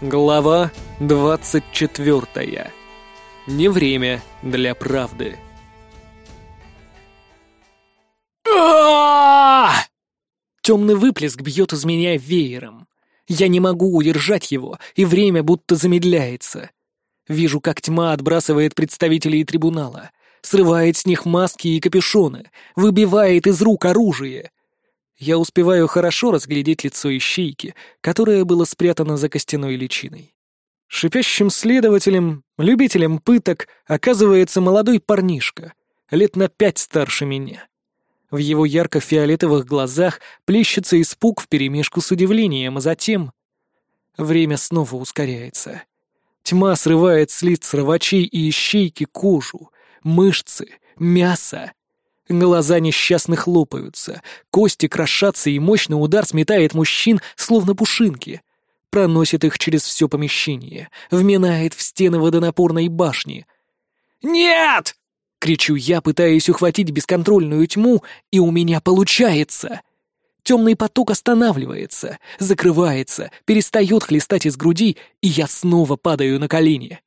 Глава 24. Не время для правды. Темный выплеск бьет из меня веером. Я не могу удержать его, и время будто замедляется. Вижу, как тьма отбрасывает представителей трибунала, срывает с них маски и капюшоны, выбивает из рук оружие. Я успеваю хорошо разглядеть лицо ищейки, которое было спрятано за костяной личиной. Шипящим следователем, любителем пыток, оказывается молодой парнишка, лет на пять старше меня. В его ярко-фиолетовых глазах плещется испуг вперемешку с удивлением, а затем... Время снова ускоряется. Тьма срывает с лиц срывачей и ищейки кожу, мышцы, мясо. Глаза несчастных лопаются, кости крошатся, и мощный удар сметает мужчин, словно пушинки. Проносит их через все помещение, вминает в стены водонапорной башни. «Нет!» — кричу я, пытаясь ухватить бесконтрольную тьму, и у меня получается. Темный поток останавливается, закрывается, перестает хлестать из груди, и я снова падаю на колени.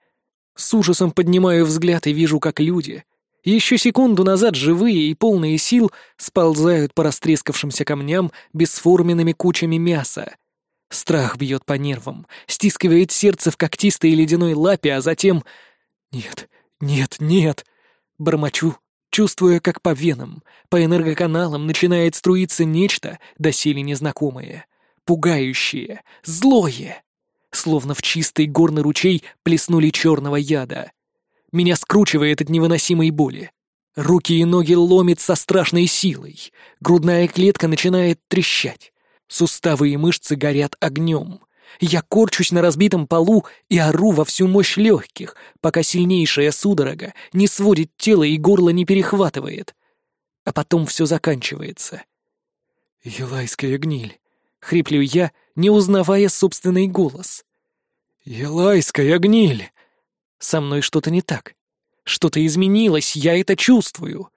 С ужасом поднимаю взгляд и вижу, как люди, еще секунду назад живые и полные сил сползают по растрескавшимся камням бесформенными кучами мяса. Страх бьет по нервам, стискивает сердце в когтистой ледяной лапе, а затем... Нет, нет, нет. Бормочу, чувствуя, как по венам, по энергоканалам начинает струиться нечто, доселе незнакомое, пугающее, злое. Словно в чистый горный ручей плеснули черного яда. Меня скручивает от невыносимой боли. Руки и ноги ломит со страшной силой. Грудная клетка начинает трещать. Суставы и мышцы горят огнем. Я корчусь на разбитом полу и ору во всю мощь легких, пока сильнейшая судорога не сводит тело и горло не перехватывает. А потом все заканчивается. «Елайская гниль», — хриплю я, не узнавая собственный голос. «Елайская гниль!» Со мной что-то не так. Что-то изменилось, я это чувствую.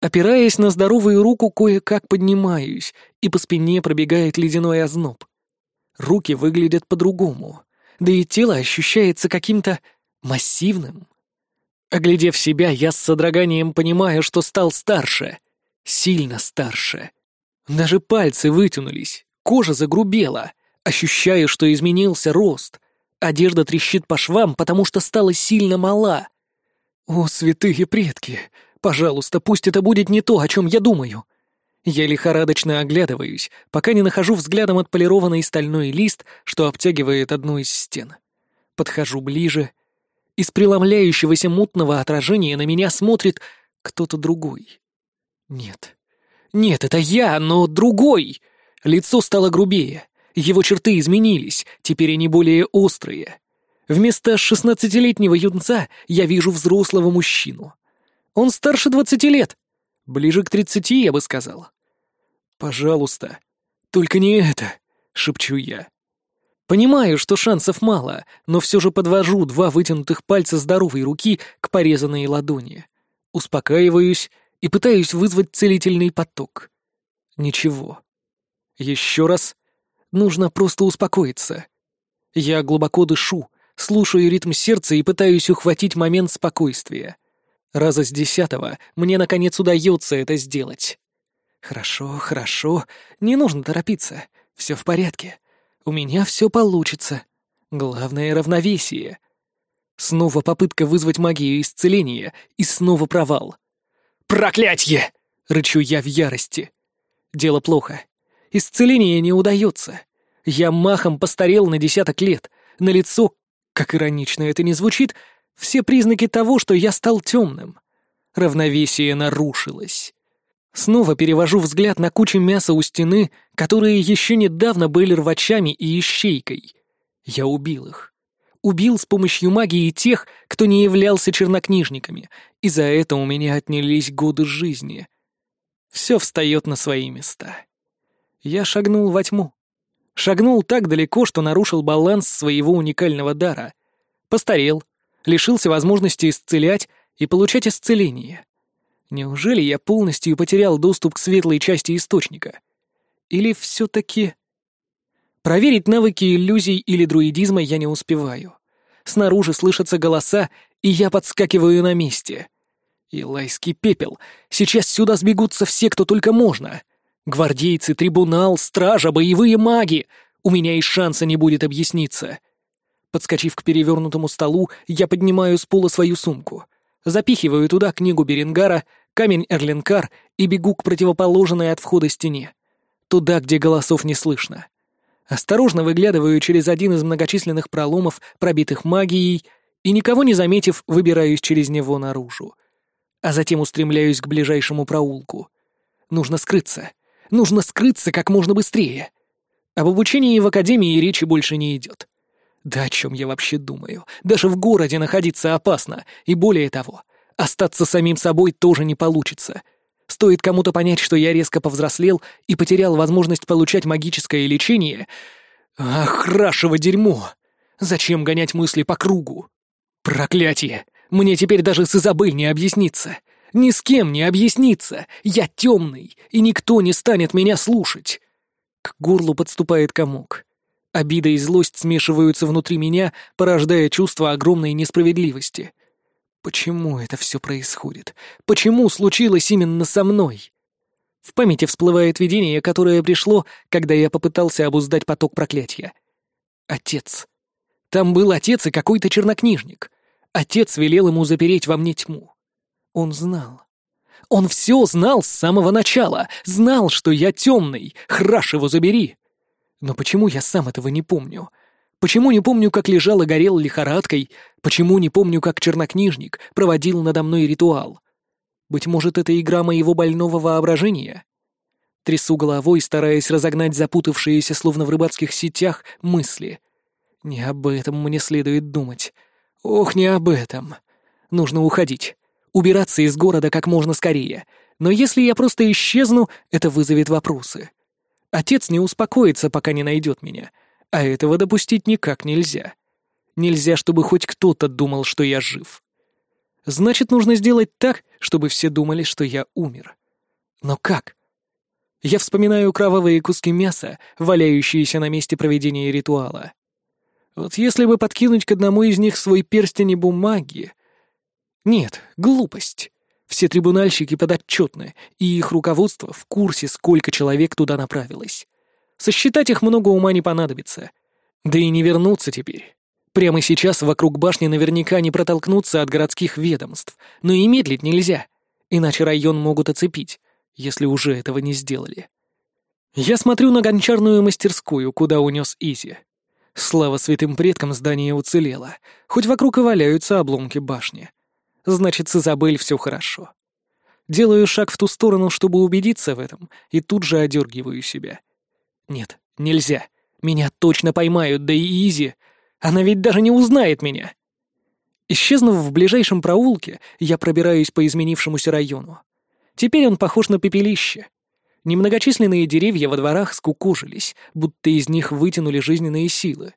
Опираясь на здоровую руку, кое-как поднимаюсь, и по спине пробегает ледяной озноб. Руки выглядят по-другому, да и тело ощущается каким-то массивным. Оглядев себя, я с содроганием понимаю, что стал старше. Сильно старше. Даже пальцы вытянулись, кожа загрубела. Ощущаю, что изменился рост, Одежда трещит по швам, потому что стала сильно мала. О, святые предки! Пожалуйста, пусть это будет не то, о чем я думаю. Я лихорадочно оглядываюсь, пока не нахожу взглядом отполированный стальной лист, что обтягивает одну из стен. Подхожу ближе. Из преломляющегося мутного отражения на меня смотрит кто-то другой. Нет. Нет, это я, но другой. Лицо стало грубее. Его черты изменились, теперь они более острые. Вместо шестнадцатилетнего юнца я вижу взрослого мужчину. Он старше двадцати лет. Ближе к тридцати, я бы сказал. «Пожалуйста, только не это», — шепчу я. Понимаю, что шансов мало, но все же подвожу два вытянутых пальца здоровой руки к порезанной ладони. Успокаиваюсь и пытаюсь вызвать целительный поток. Ничего. Еще раз Нужно просто успокоиться. Я глубоко дышу, слушаю ритм сердца и пытаюсь ухватить момент спокойствия. Раза с десятого мне, наконец, удается это сделать. Хорошо, хорошо, не нужно торопиться. Все в порядке. У меня все получится. Главное — равновесие. Снова попытка вызвать магию исцеления, и снова провал. «Проклятье!» — рычу я в ярости. Дело плохо. Исцеление не удается. Я махом постарел на десяток лет. На лицо, как иронично это не звучит, все признаки того, что я стал темным. Равновесие нарушилось. Снова перевожу взгляд на кучу мяса у стены, которые еще недавно были рвачами и ищейкой. Я убил их. Убил с помощью магии тех, кто не являлся чернокнижниками, и за это у меня отнялись годы жизни. Все встает на свои места. Я шагнул во тьму. Шагнул так далеко, что нарушил баланс своего уникального дара. Постарел, лишился возможности исцелять и получать исцеление. Неужели я полностью потерял доступ к светлой части источника? Или все-таки... Проверить навыки иллюзий или друидизма я не успеваю. Снаружи слышатся голоса, и я подскакиваю на месте. Илайский пепел. Сейчас сюда сбегутся все, кто только можно. Гвардейцы, трибунал, стража, боевые маги. У меня и шанса не будет объясниться. Подскочив к перевернутому столу, я поднимаю с пола свою сумку. Запихиваю туда книгу Берингара, камень Эрлинкар и бегу к противоположной от входа стене. Туда, где голосов не слышно. Осторожно выглядываю через один из многочисленных проломов, пробитых магией, и, никого не заметив, выбираюсь через него наружу. А затем устремляюсь к ближайшему проулку. Нужно скрыться. Нужно скрыться как можно быстрее. Об обучении в академии речи больше не идет. Да о чем я вообще думаю? Даже в городе находиться опасно, и более того, остаться самим собой тоже не получится. Стоит кому-то понять, что я резко повзрослел и потерял возможность получать магическое лечение. Ах, рашево дерьмо! Зачем гонять мысли по кругу? Проклятие! Мне теперь даже с Изабель не объясниться. Ни с кем не объясниться. Я темный, и никто не станет меня слушать. К горлу подступает комок. Обида и злость смешиваются внутри меня, порождая чувство огромной несправедливости. Почему это все происходит? Почему случилось именно со мной? В памяти всплывает видение, которое пришло, когда я попытался обуздать поток проклятия. Отец. Там был отец и какой-то чернокнижник. Отец велел ему запереть во мне тьму. Он знал. Он все знал с самого начала, знал, что я темный, храш его забери. Но почему я сам этого не помню? Почему не помню, как лежал и горел лихорадкой? Почему не помню, как чернокнижник проводил надо мной ритуал? Быть может, это игра моего больного воображения? Трясу головой, стараясь разогнать запутавшиеся, словно в рыбацких сетях, мысли. Не об этом мне следует думать. Ох, не об этом. Нужно уходить. Убираться из города как можно скорее. Но если я просто исчезну, это вызовет вопросы. Отец не успокоится, пока не найдет меня. А этого допустить никак нельзя. Нельзя, чтобы хоть кто-то думал, что я жив. Значит, нужно сделать так, чтобы все думали, что я умер. Но как? Я вспоминаю кровавые куски мяса, валяющиеся на месте проведения ритуала. Вот если бы подкинуть к одному из них свой перстень и бумаги... Нет, глупость. Все трибунальщики подотчетны, и их руководство в курсе, сколько человек туда направилось. Сосчитать их много ума не понадобится. Да и не вернуться теперь. Прямо сейчас вокруг башни наверняка не протолкнуться от городских ведомств, но и медлить нельзя, иначе район могут оцепить, если уже этого не сделали. Я смотрю на гончарную мастерскую, куда унес Изи. Слава святым предкам здание уцелело, хоть вокруг и валяются обломки башни. Значит, с Изабель все хорошо. Делаю шаг в ту сторону, чтобы убедиться в этом, и тут же одергиваю себя. Нет, нельзя. Меня точно поймают, да и Изи. Она ведь даже не узнает меня. Исчезнув в ближайшем проулке, я пробираюсь по изменившемуся району. Теперь он похож на пепелище. Немногочисленные деревья во дворах скукожились, будто из них вытянули жизненные силы.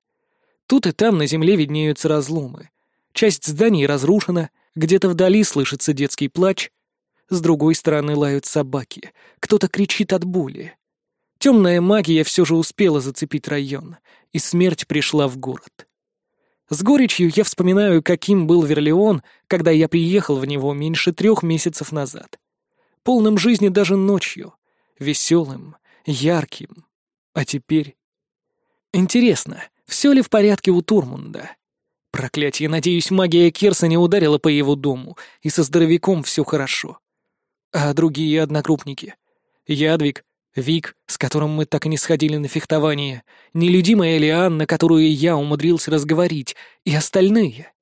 Тут и там на земле виднеются разломы. Часть зданий разрушена, где-то вдали слышится детский плач. С другой стороны лают собаки. Кто-то кричит от боли. Темная магия все же успела зацепить район, и смерть пришла в город. С горечью я вспоминаю, каким был Верлеон, когда я приехал в него меньше трех месяцев назад. Полным жизни даже ночью. Веселым, ярким. А теперь... Интересно, все ли в порядке у Турмунда? Проклятие, надеюсь, магия Керса не ударила по его дому, и со здоровяком все хорошо. А другие однокрупники? Ядвиг, Вик, с которым мы так и не сходили на фехтование, нелюдимая Лианна, которую я умудрился разговорить, и остальные.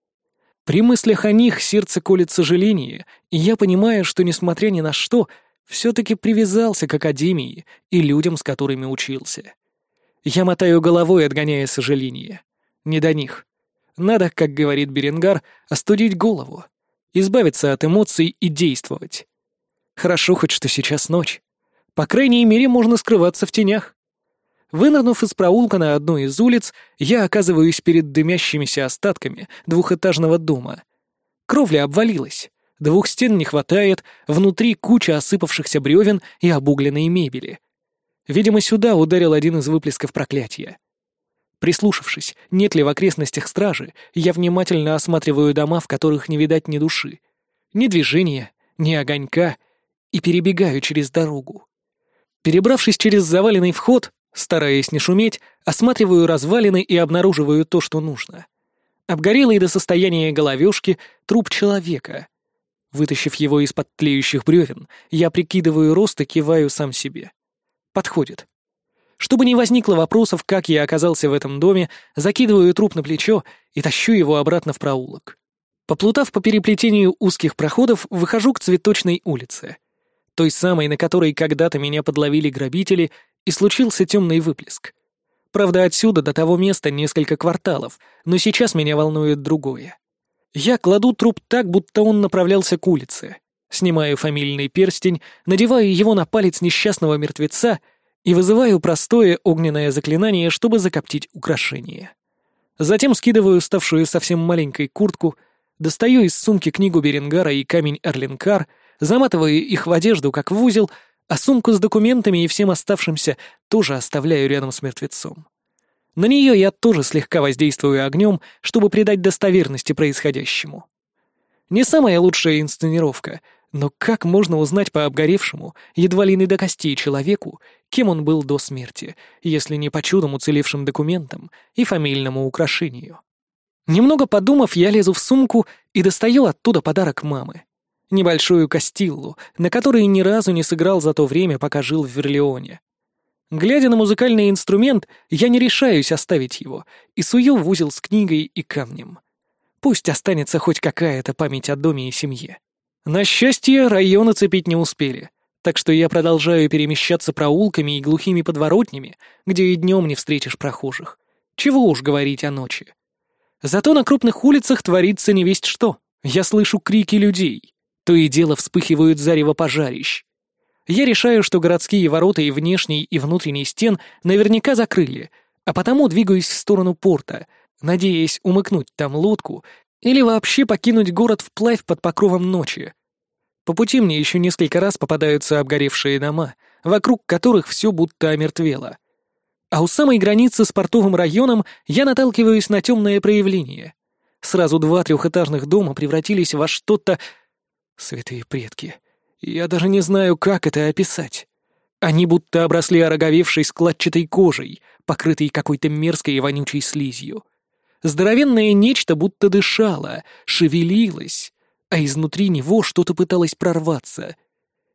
При мыслях о них сердце колет сожаление, и я понимаю, что, несмотря ни на что, все-таки привязался к Академии и людям, с которыми учился. Я мотаю головой, отгоняя сожаление. Не до них. Надо, как говорит Беренгар, остудить голову, избавиться от эмоций и действовать. Хорошо хоть, что сейчас ночь. По крайней мере, можно скрываться в тенях. Вынырнув из проулка на одной из улиц, я оказываюсь перед дымящимися остатками двухэтажного дома. Кровля обвалилась, двух стен не хватает, внутри куча осыпавшихся бревен и обугленной мебели. Видимо, сюда ударил один из выплесков проклятия. Прислушавшись, нет ли в окрестностях стражи, я внимательно осматриваю дома, в которых не видать ни души. Ни движения, ни огонька, и перебегаю через дорогу. Перебравшись через заваленный вход, стараясь не шуметь, осматриваю развалины и обнаруживаю то, что нужно. Обгорелый до состояния головешки труп человека. Вытащив его из-под тлеющих бревен, я прикидываю рост и киваю сам себе. Подходит. Чтобы не возникло вопросов, как я оказался в этом доме, закидываю труп на плечо и тащу его обратно в проулок. Поплутав по переплетению узких проходов, выхожу к цветочной улице. Той самой, на которой когда-то меня подловили грабители, и случился темный выплеск. Правда, отсюда до того места несколько кварталов, но сейчас меня волнует другое. Я кладу труп так, будто он направлялся к улице. Снимаю фамильный перстень, надеваю его на палец несчастного мертвеца — и вызываю простое огненное заклинание, чтобы закоптить украшение. Затем скидываю ставшую совсем маленькой куртку, достаю из сумки книгу Беренгара и камень Арленкар, заматываю их в одежду, как в узел, а сумку с документами и всем оставшимся тоже оставляю рядом с мертвецом. На нее я тоже слегка воздействую огнем, чтобы придать достоверности происходящему. Не самая лучшая инсценировка, но как можно узнать по обгоревшему, едва ли не до костей человеку, кем он был до смерти, если не по чудом уцелевшим документам и фамильному украшению? Немного подумав, я лезу в сумку и достаю оттуда подарок мамы. Небольшую кастиллу, на которой ни разу не сыграл за то время, пока жил в Верлеоне. Глядя на музыкальный инструмент, я не решаюсь оставить его и сую в узел с книгой и камнем. Пусть останется хоть какая-то память о доме и семье. На счастье, район оцепить не успели, так что я продолжаю перемещаться проулками и глухими подворотнями, где и днем не встретишь прохожих. Чего уж говорить о ночи. Зато на крупных улицах творится не весть что. Я слышу крики людей. То и дело вспыхивают зарево пожарищ. Я решаю, что городские ворота и внешней, и внутренней стен наверняка закрыли, а потому двигаюсь в сторону порта, надеясь умыкнуть там лодку или вообще покинуть город вплавь под покровом ночи. По пути мне еще несколько раз попадаются обгоревшие дома, вокруг которых все будто омертвело. А у самой границы с портовым районом я наталкиваюсь на темное проявление. Сразу два трехэтажных дома превратились во что-то... Святые предки. Я даже не знаю, как это описать. Они будто обросли ороговевшей складчатой кожей, покрытой какой-то мерзкой и вонючей слизью. Здоровенное нечто будто дышало, шевелилось, а изнутри него что-то пыталось прорваться.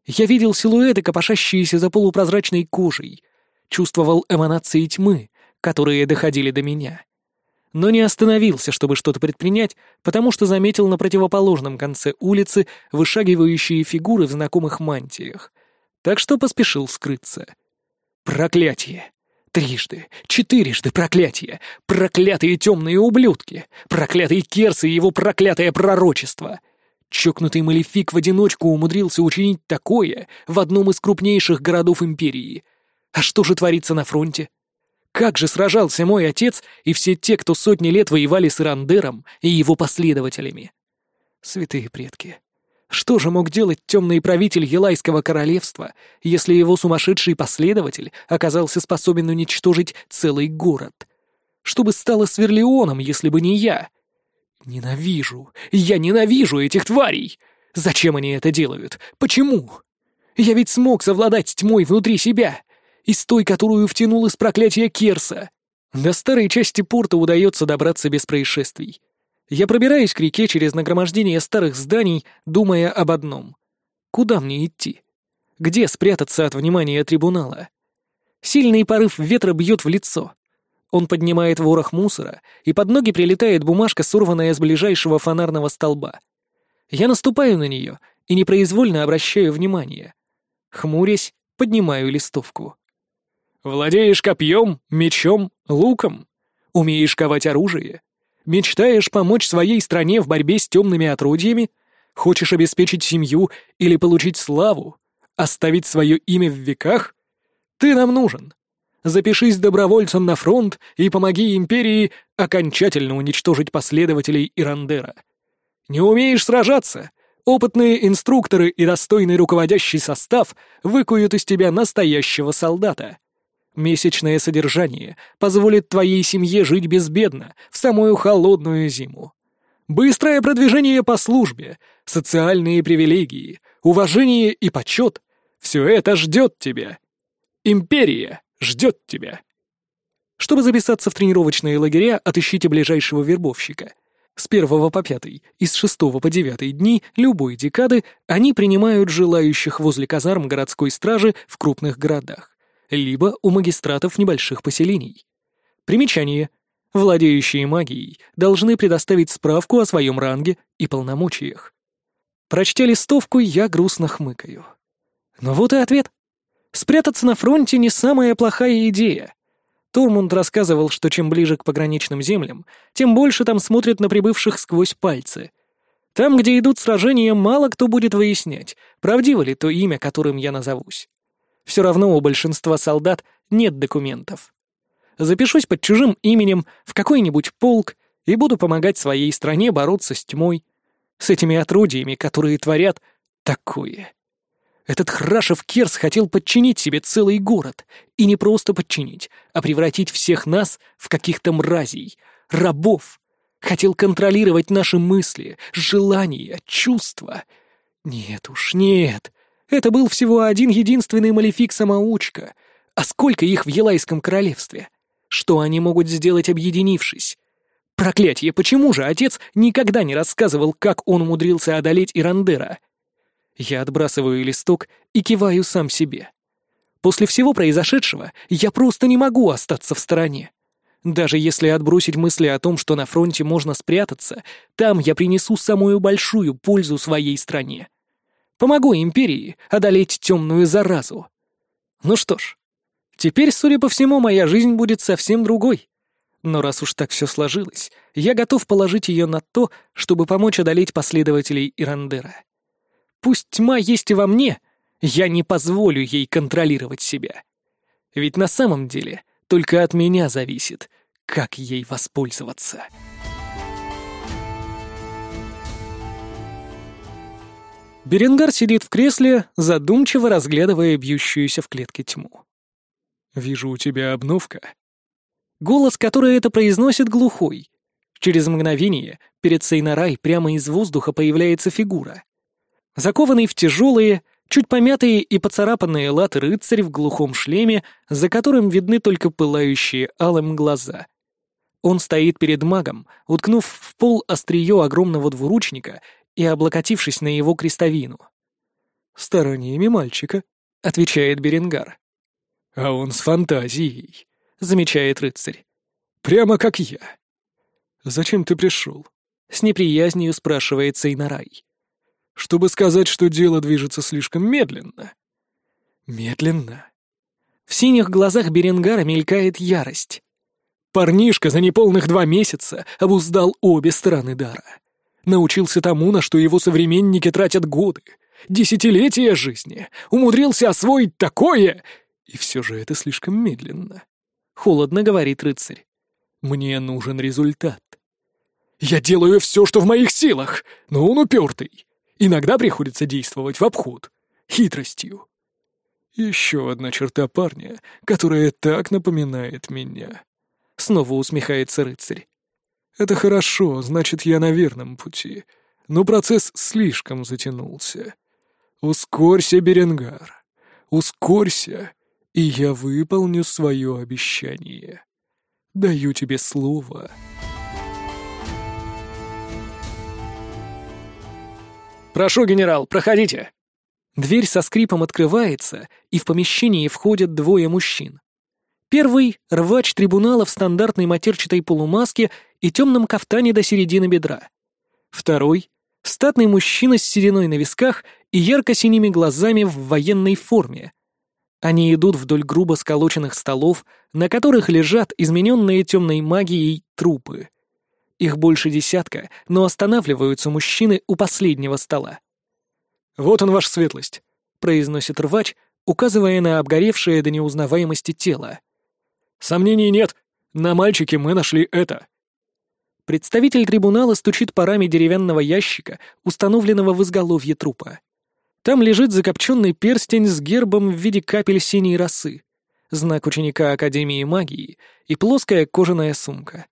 Я видел силуэты, копошащиеся за полупрозрачной кожей, чувствовал эманации тьмы, которые доходили до меня. Но не остановился, чтобы что-то предпринять, потому что заметил на противоположном конце улицы вышагивающие фигуры в знакомых мантиях, так что поспешил скрыться. Проклятие! Трижды, четырежды проклятие! Проклятые темные ублюдки! Проклятый Керс и его проклятое пророчество! Чокнутый Малефик в одиночку умудрился учинить такое в одном из крупнейших городов Империи. А что же творится на фронте? Как же сражался мой отец и все те, кто сотни лет воевали с Ирандером и его последователями? Святые предки, что же мог делать темный правитель Елайского королевства, если его сумасшедший последователь оказался способен уничтожить целый город? Что бы стало с Верлеоном, если бы не я? Ненавижу, я ненавижу этих тварей! Зачем они это делают? Почему? Я ведь смог совладать тьмой внутри себя, из той, которую втянул из проклятия Керса. До старой части порта удается добраться без происшествий. Я пробираюсь к реке через нагромождение старых зданий, думая об одном. Куда мне идти? Где спрятаться от внимания трибунала? Сильный порыв ветра бьет в лицо. Он поднимает ворох мусора, и под ноги прилетает бумажка, сорванная с ближайшего фонарного столба. Я наступаю на нее и непроизвольно обращаю внимание. Хмурясь, поднимаю листовку. «Владеешь копьем, мечом, луком? Умеешь ковать оружие? Мечтаешь помочь своей стране в борьбе с темными отродьями? Хочешь обеспечить семью или получить славу? Оставить свое имя в веках? Ты нам нужен. Запишись добровольцем на фронт и помоги империи окончательно уничтожить последователей Ирандера. Не умеешь сражаться? Опытные инструкторы и достойный руководящий состав выкуют из тебя настоящего солдата. Месячное содержание позволит твоей семье жить безбедно в самую холодную зиму. Быстрое продвижение по службе, социальные привилегии, уважение и почет — все это ждет тебя. Империя ждет тебя. Чтобы записаться в тренировочные лагеря, отыщите ближайшего вербовщика. С первого по пятый и с шестого по девятый дни любой декады они принимают желающих возле казарм городской стражи в крупных городах, либо у магистратов небольших поселений. Примечание. Владеющие магией должны предоставить справку о своем ранге и полномочиях. Прочтя листовку, я грустно хмыкаю. Ну вот и ответ. Спрятаться на фронте не самая плохая идея. Тормунд рассказывал, что чем ближе к пограничным землям, тем больше там смотрят на прибывших сквозь пальцы. Там, где идут сражения, мало кто будет выяснять, правдиво ли то имя, которым я назовусь. Все равно у большинства солдат нет документов. Запишусь под чужим именем в какой-нибудь полк и буду помогать своей стране бороться с тьмой, с этими отродьями, которые творят такое. Этот Храшев Керс хотел подчинить себе целый город. И не просто подчинить, а превратить всех нас в каких-то мразей, рабов. Хотел контролировать наши мысли, желания, чувства. Нет уж, нет. Это был всего один единственный малефик-самоучка. А сколько их в Елайском королевстве? Что они могут сделать, объединившись? Проклятье, почему же отец никогда не рассказывал, как он умудрился одолеть Ирандера? Я отбрасываю листок и киваю сам себе. После всего произошедшего я просто не могу остаться в стороне. Даже если отбросить мысли о том, что на фронте можно спрятаться, там я принесу самую большую пользу своей стране. Помогу империи одолеть темную заразу. Ну что ж, теперь, судя по всему, моя жизнь будет совсем другой. Но раз уж так все сложилось, я готов положить ее на то, чтобы помочь одолеть последователей Ирандера. Пусть тьма есть и во мне, я не позволю ей контролировать себя. Ведь на самом деле только от меня зависит, как ей воспользоваться. Беренгар сидит в кресле, задумчиво разглядывая бьющуюся в клетке тьму. «Вижу у тебя обновка». Голос, который это произносит, глухой. Через мгновение перед Сейнарай прямо из воздуха появляется фигура. Закованный в тяжелые, чуть помятые и поцарапанные латы рыцарь в глухом шлеме, за которым видны только пылающие алым глаза. Он стоит перед магом, уткнув в пол острие огромного двуручника и облокотившись на его крестовину. «Стараниями мальчика», — отвечает Беренгар. «А он с фантазией», — замечает рыцарь. «Прямо как я». «Зачем ты пришел?» — с неприязнью спрашивает Сейнарай чтобы сказать, что дело движется слишком медленно. Медленно. В синих глазах Беренгара мелькает ярость. Парнишка за неполных два месяца обуздал обе стороны дара. Научился тому, на что его современники тратят годы, десятилетия жизни, умудрился освоить такое... И все же это слишком медленно. Холодно говорит рыцарь. Мне нужен результат. Я делаю все, что в моих силах, но он упертый. Иногда приходится действовать в обход, хитростью. Еще одна черта парня, которая так напоминает меня. Снова усмехается рыцарь. Это хорошо, значит, я на верном пути. Но процесс слишком затянулся. Ускорься, Беренгар. Ускорься, и я выполню свое обещание. Даю тебе слово. «Прошу, генерал, проходите!» Дверь со скрипом открывается, и в помещении входят двое мужчин. Первый — рвач трибунала в стандартной матерчатой полумаске и темном кафтане до середины бедра. Второй — статный мужчина с сединой на висках и ярко-синими глазами в военной форме. Они идут вдоль грубо сколоченных столов, на которых лежат измененные темной магией трупы. Их больше десятка, но останавливаются мужчины у последнего стола. «Вот он, ваша светлость», — произносит рвач, указывая на обгоревшее до неузнаваемости тело. «Сомнений нет, на мальчике мы нашли это». Представитель трибунала стучит парами деревянного ящика, установленного в изголовье трупа. Там лежит закопченный перстень с гербом в виде капель синей росы. знак ученика Академии магии и плоская кожаная сумка.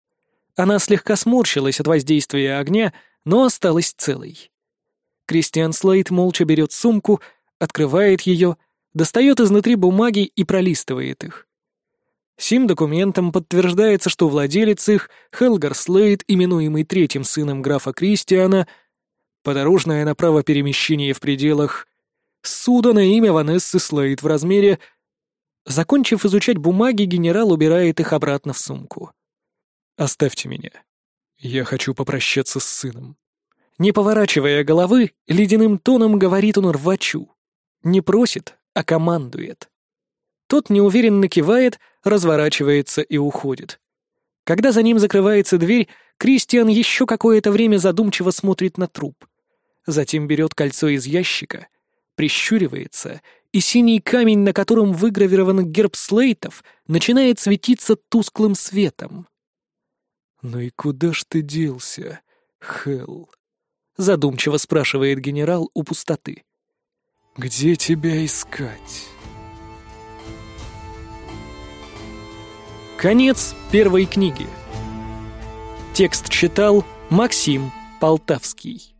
Она слегка сморщилась от воздействия огня, но осталась целой. Кристиан Слейд молча берет сумку, открывает ее, достает изнутри бумаги и пролистывает их. Сим документом подтверждается, что владелец их, Хелгар Слейд, именуемый третьим сыном графа Кристиана, подорожное направо перемещение в пределах суда на имя Ванессы Слейд в размере... Закончив изучать бумаги, генерал убирает их обратно в сумку. «Оставьте меня. Я хочу попрощаться с сыном». Не поворачивая головы, ледяным тоном говорит он рвачу. Не просит, а командует. Тот неуверенно кивает, разворачивается и уходит. Когда за ним закрывается дверь, Кристиан еще какое-то время задумчиво смотрит на труп. Затем берет кольцо из ящика, прищуривается, и синий камень, на котором выгравирован герб Слейтов, начинает светиться тусклым светом. «Ну и куда ж ты делся, Хелл?» — задумчиво спрашивает генерал у пустоты. «Где тебя искать?» Конец первой книги. Текст читал Максим Полтавский.